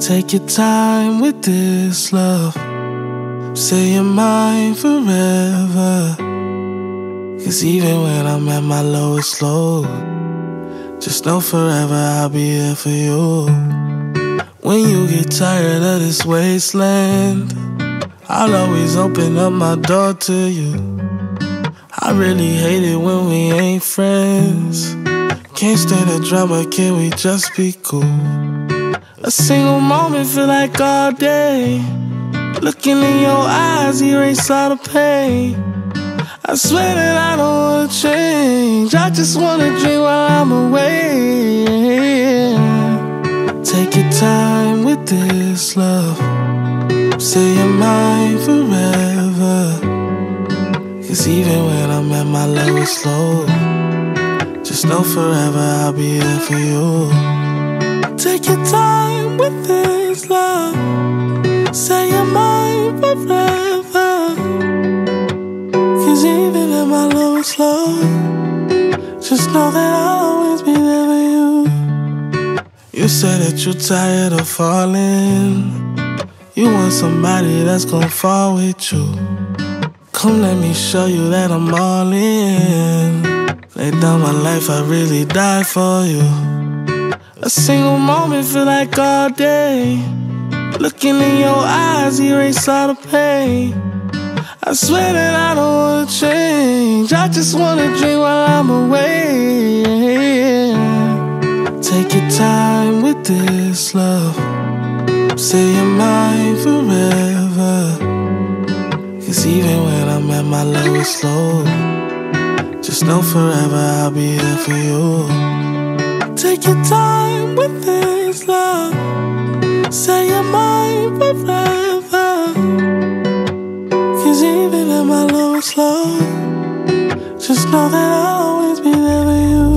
Take your time with this love. Say you're mine forever. Cause even when I'm at my lowest low, just know forever I'll be there for you. When you get tired of this wasteland, I'll always open up my door to you. I really hate it when we ain't friends. Can't stand the drama, can we just be cool? A single moment feel like all day. Looking in your eyes, erase all the pain. I swear that I don't wanna change. I just wanna dream while I'm away. Take your time with this love. Say you're mine forever. Cause even when I'm at my lowest low, just know forever I'll be there for you. Take your time with this love. Say you're mine forever. Cause even at my lowest low, just know that I'll always be there for you. You say that you're tired of falling. You want somebody that's gonna fall with you. Come let me show you that I'm all in. Lay down my life, I really die for you. A single moment feel like all day. Looking in your eyes, erase all the pain. I swear that I don't wanna change. I just wanna dream while I'm away. Take your time with this love. Say you're mine forever. Cause even when I'm at my lowest low, just know forever I'll be there for you. Take your time with this love. Say you're mine forever. Cause even at my lowest low, just know that I'll always be there for you.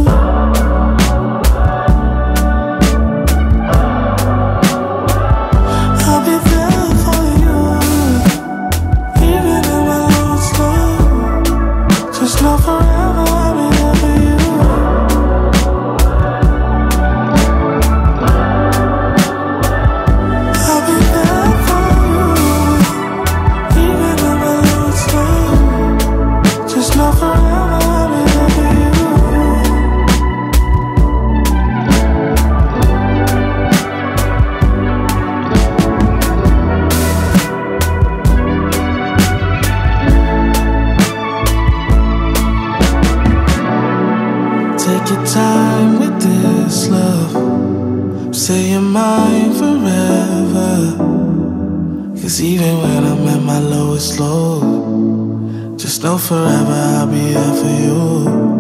Say you're mine forever. Cause even when I'm at my lowest low, just know forever I'll be there for you.